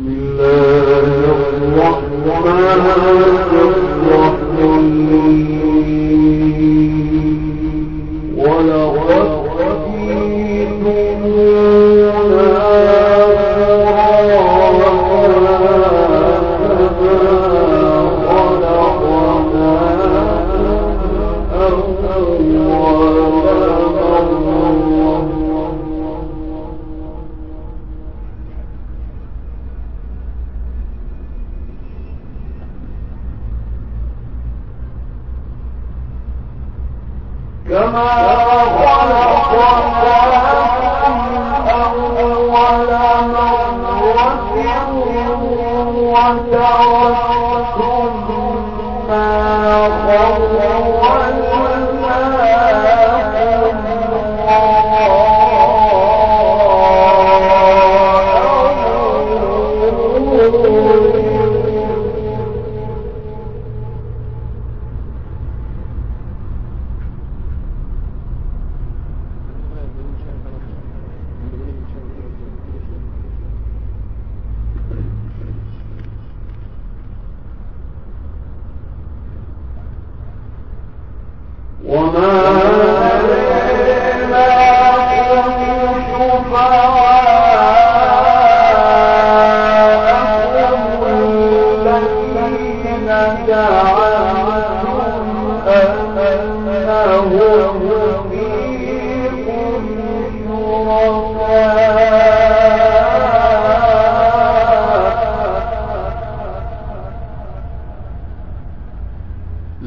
الله الرحمن الرحيم.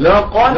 لقد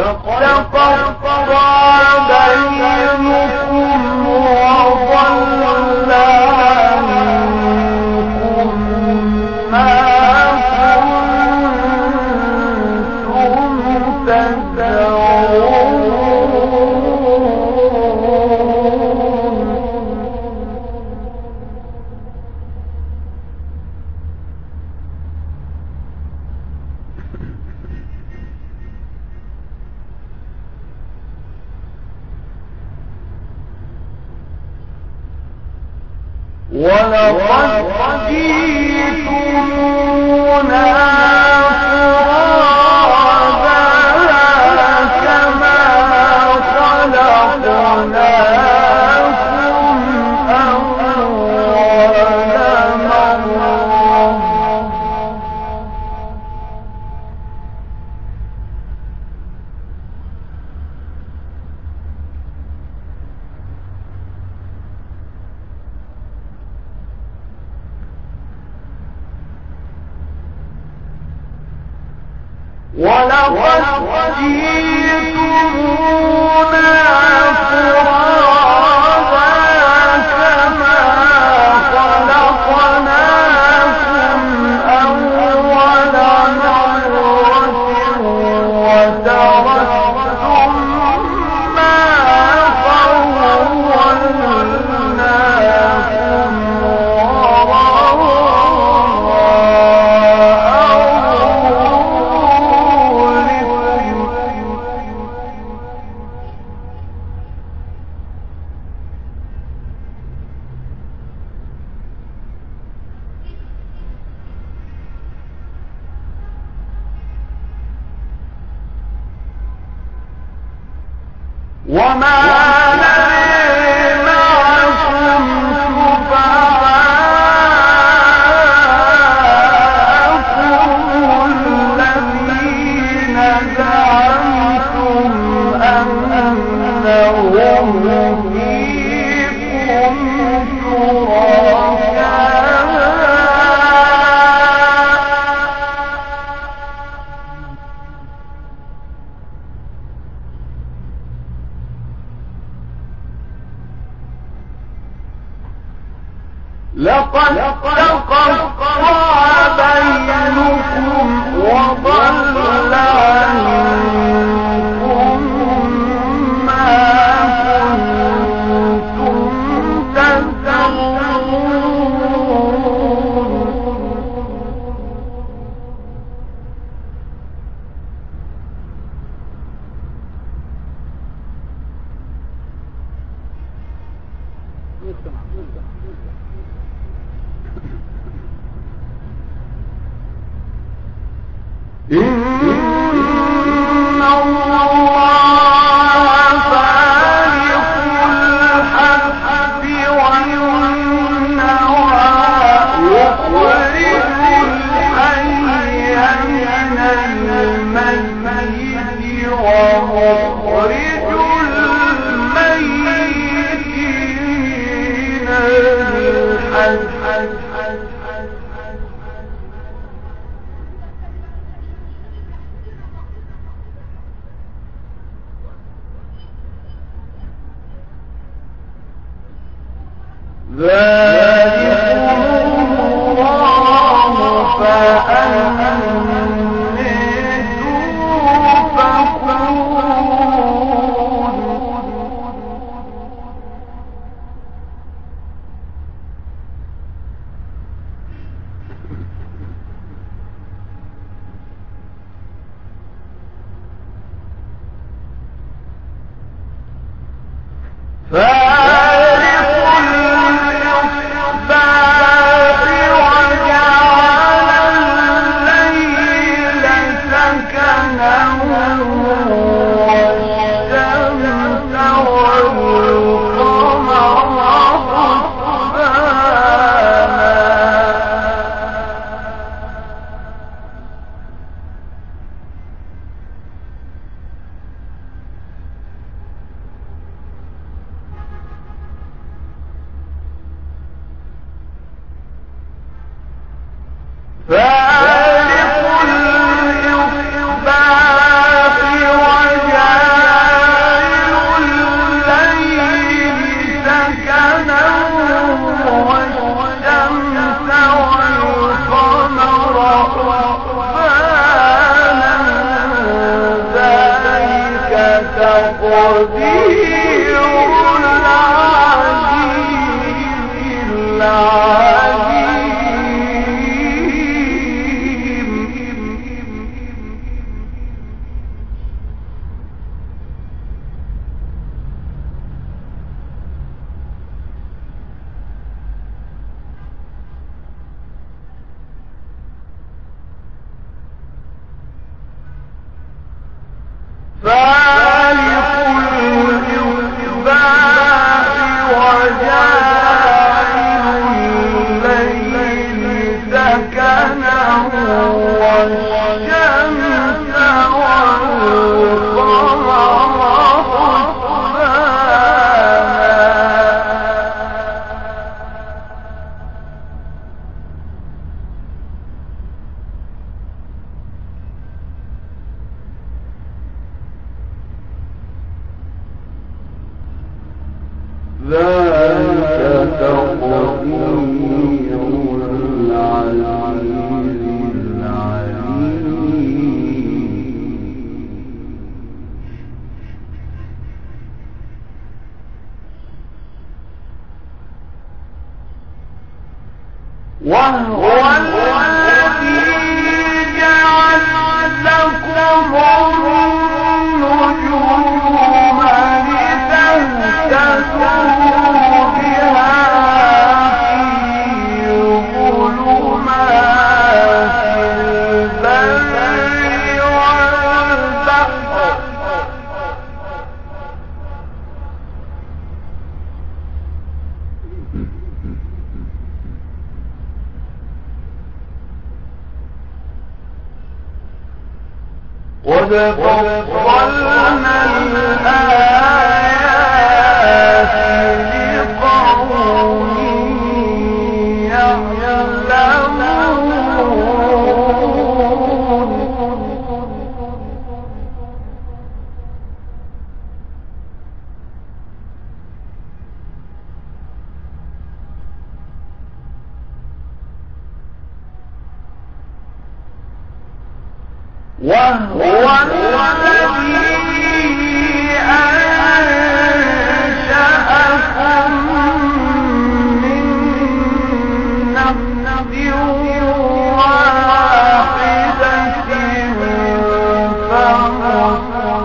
ولقد جئتمونا إن قد فصلنا الآيات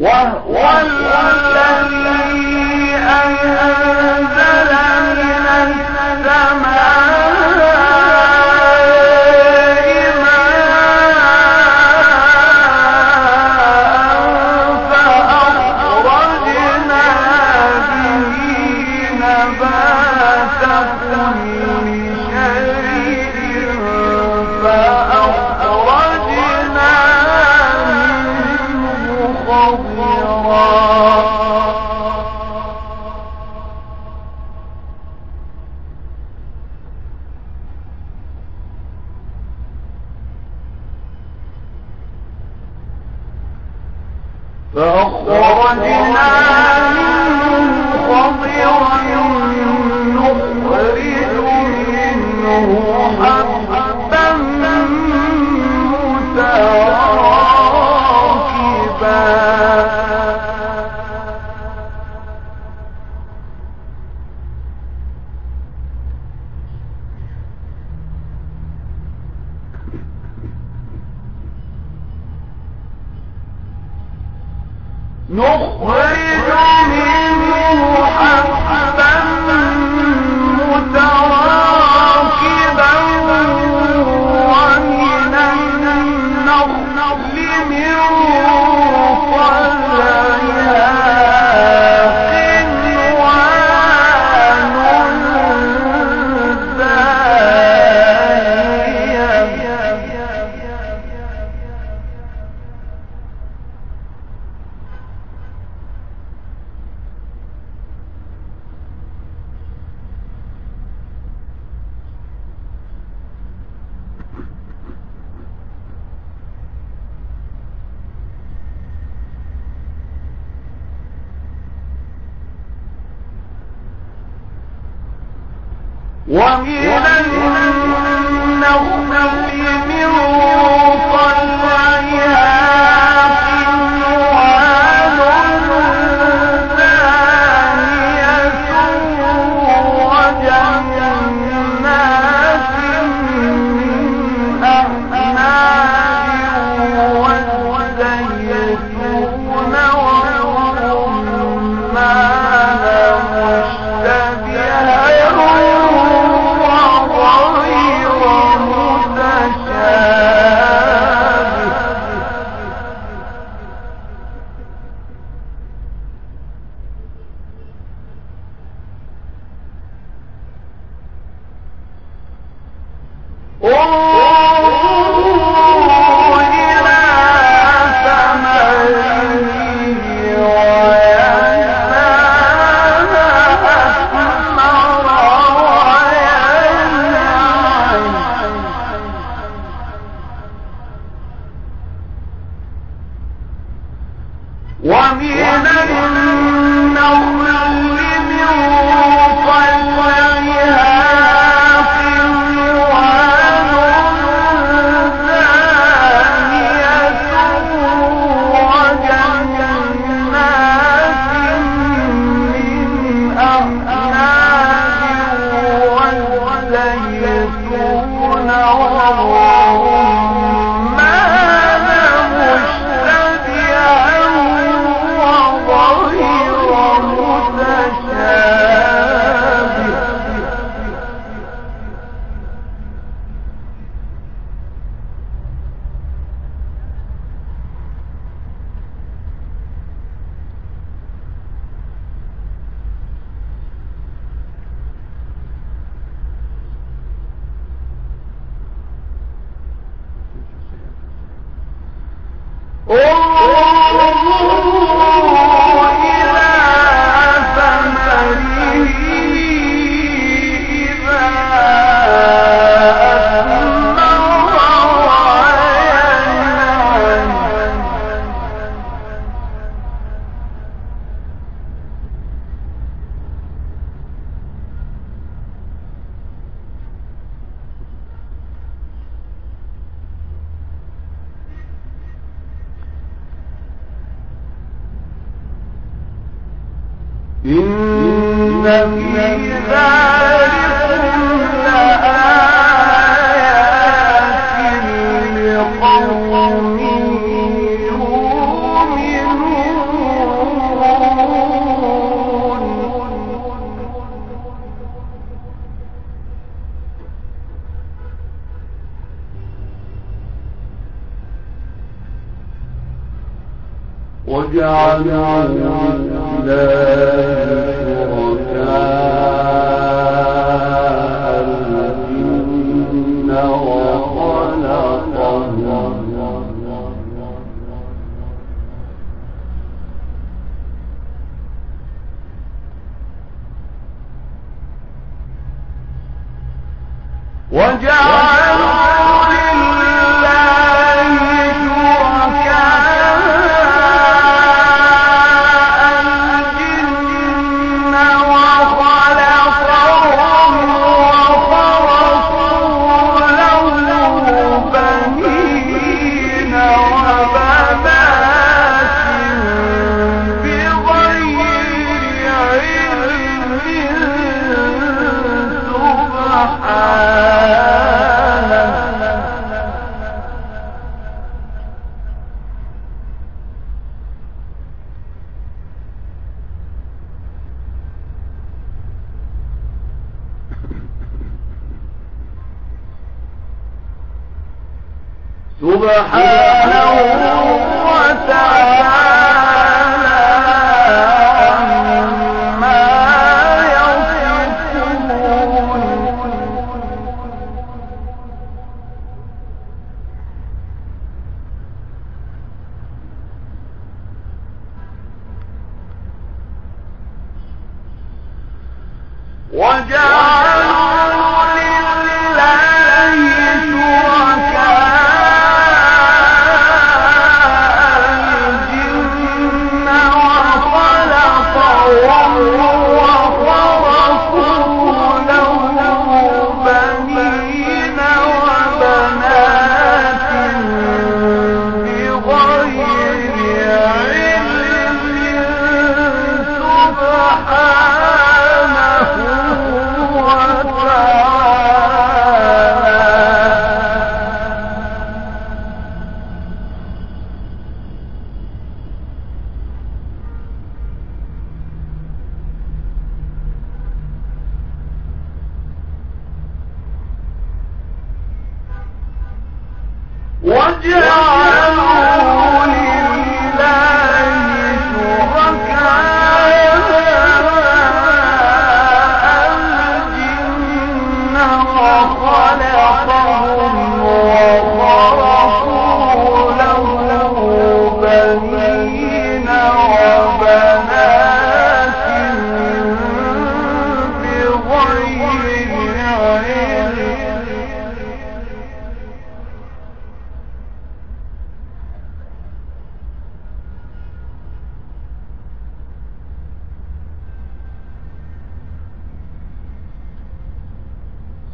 وهو الذي أنزل وجعلوا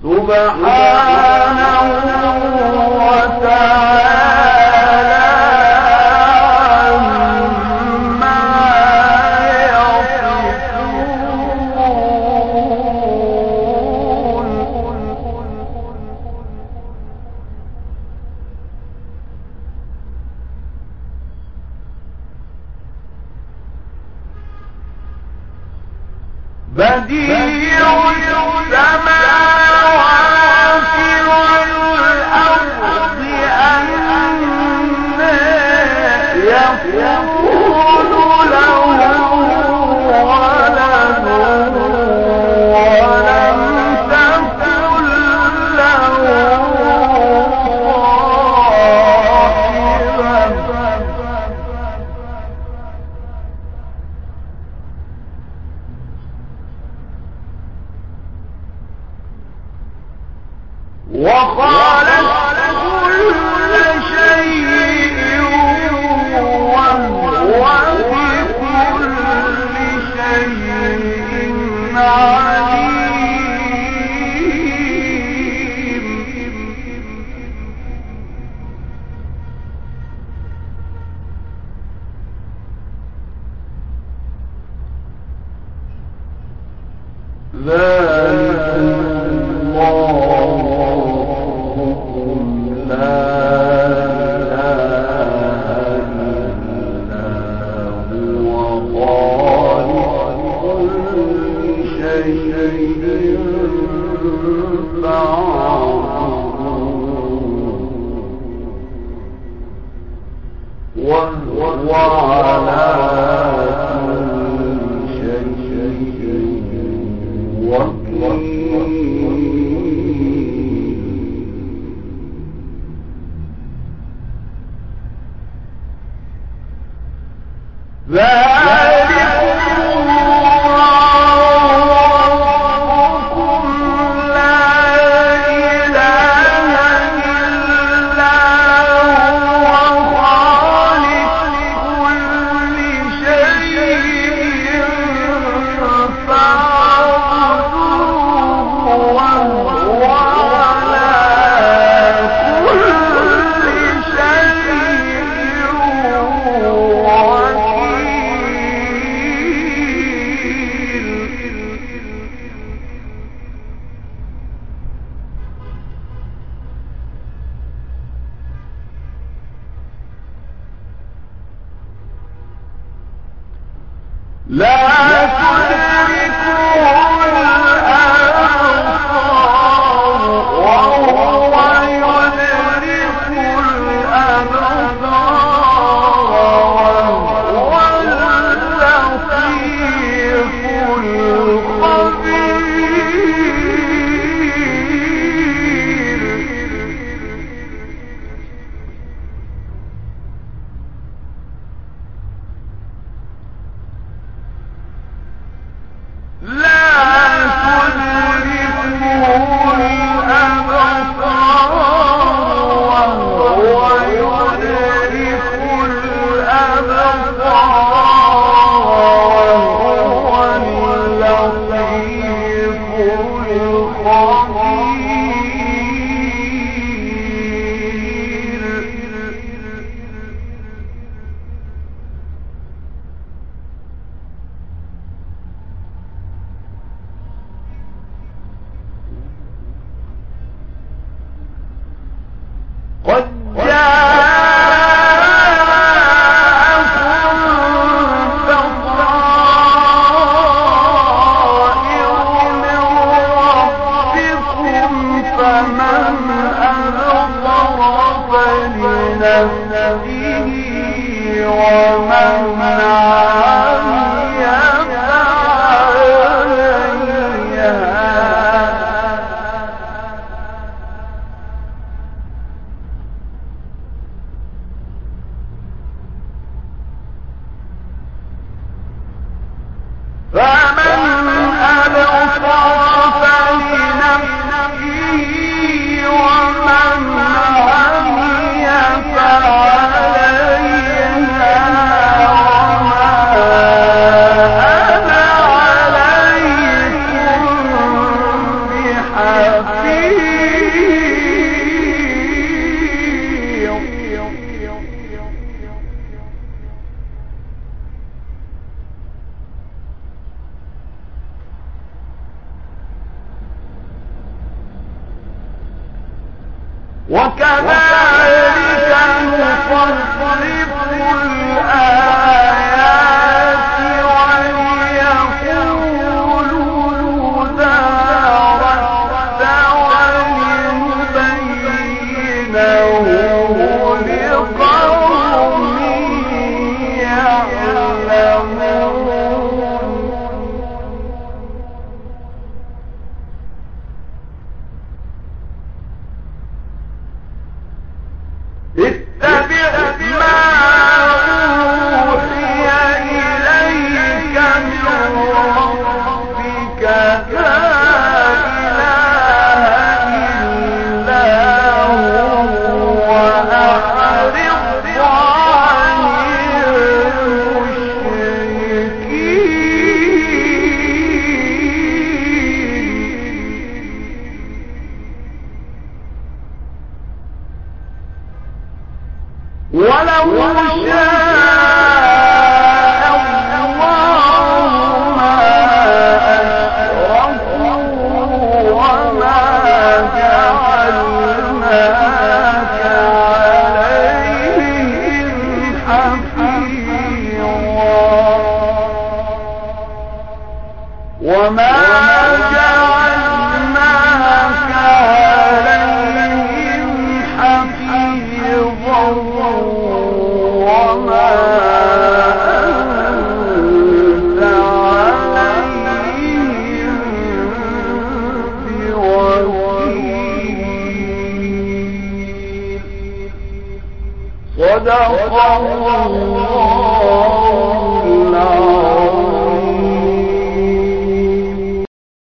سبحانه